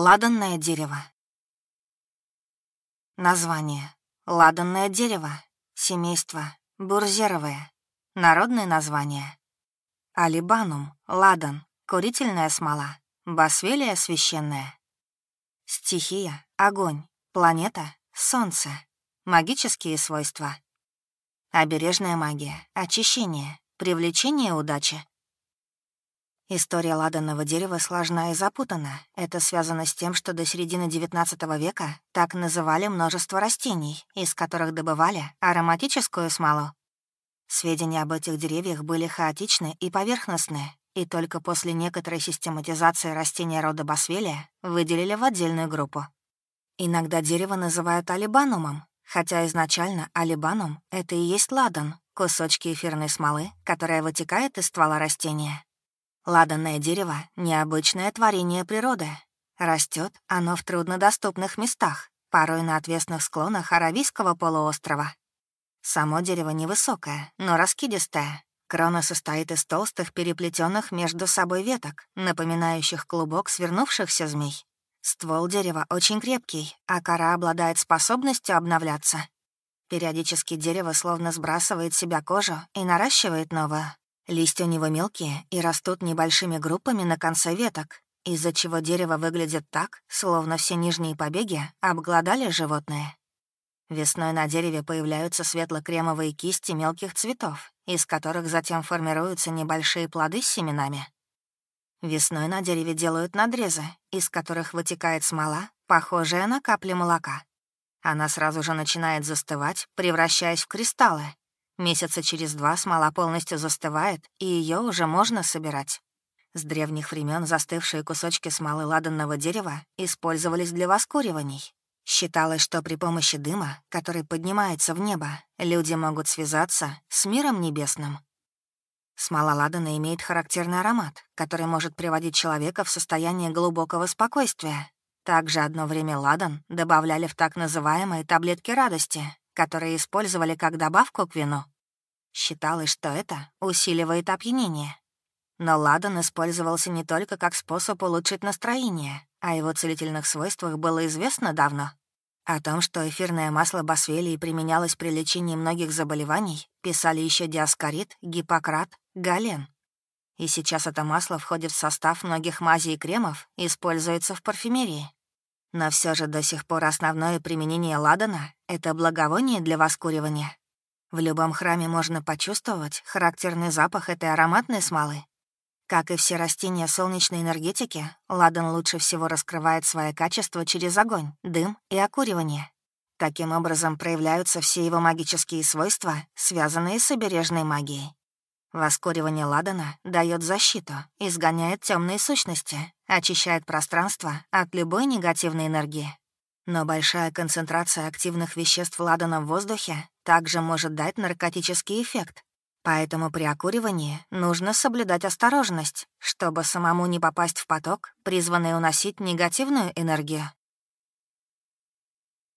Ладанное дерево. Название. Ладанное дерево. Семейство. Бурзеровое. Народное название. Алибанум. Ладан. Курительная смола. Басвелия священная. Стихия. Огонь. Планета. Солнце. Магические свойства. Обережная магия. Очищение. Привлечение удачи. История ладанного дерева сложна и запутана. Это связано с тем, что до середины XIX века так называли множество растений, из которых добывали ароматическую смолу. Сведения об этих деревьях были хаотичны и поверхностны, и только после некоторой систематизации растения рода Басвелия выделили в отдельную группу. Иногда дерево называют алибанумом, хотя изначально алибанум — это и есть ладан, кусочки эфирной смолы, которая вытекает из ствола растения. Ладанное дерево — необычное творение природы. Растет оно в труднодоступных местах, порой на отвесных склонах Аравийского полуострова. Само дерево невысокое, но раскидистое. Крона состоит из толстых, переплетенных между собой веток, напоминающих клубок свернувшихся змей. Ствол дерева очень крепкий, а кора обладает способностью обновляться. Периодически дерево словно сбрасывает себя кожу и наращивает новую. Листья у него мелкие и растут небольшими группами на конце веток, из-за чего дерево выглядит так, словно все нижние побеги обглодали животные. Весной на дереве появляются светло-кремовые кисти мелких цветов, из которых затем формируются небольшие плоды с семенами. Весной на дереве делают надрезы, из которых вытекает смола, похожая на капли молока. Она сразу же начинает застывать, превращаясь в кристаллы, Месяца через два смола полностью застывает, и ее уже можно собирать. С древних времен застывшие кусочки смолы ладанного дерева использовались для воскуриваний. Считалось, что при помощи дыма, который поднимается в небо, люди могут связаться с миром небесным. Смола ладана имеет характерный аромат, который может приводить человека в состояние глубокого спокойствия. Также одно время ладан добавляли в так называемые таблетки радости, которые использовали как добавку к вину. Считалось, что это усиливает опьянение. Но ладан использовался не только как способ улучшить настроение, а его целительных свойствах было известно давно. О том, что эфирное масло Басвелии применялось при лечении многих заболеваний, писали еще Диаскорид, Гиппократ, Гален. И сейчас это масло входит в состав многих мазей и кремов используется в парфюмерии. Но все же до сих пор основное применение ладана — это благовоние для воскуривания. В любом храме можно почувствовать характерный запах этой ароматной смолы. Как и все растения солнечной энергетики, ладан лучше всего раскрывает свои качества через огонь, дым и окуривание. Таким образом проявляются все его магические свойства, связанные с обережной магией. Воскуривание ладана дает защиту, изгоняет темные сущности, очищает пространство от любой негативной энергии. Но большая концентрация активных веществ ладана в воздухе также может дать наркотический эффект. Поэтому при окуривании нужно соблюдать осторожность, чтобы самому не попасть в поток, призванный уносить негативную энергию.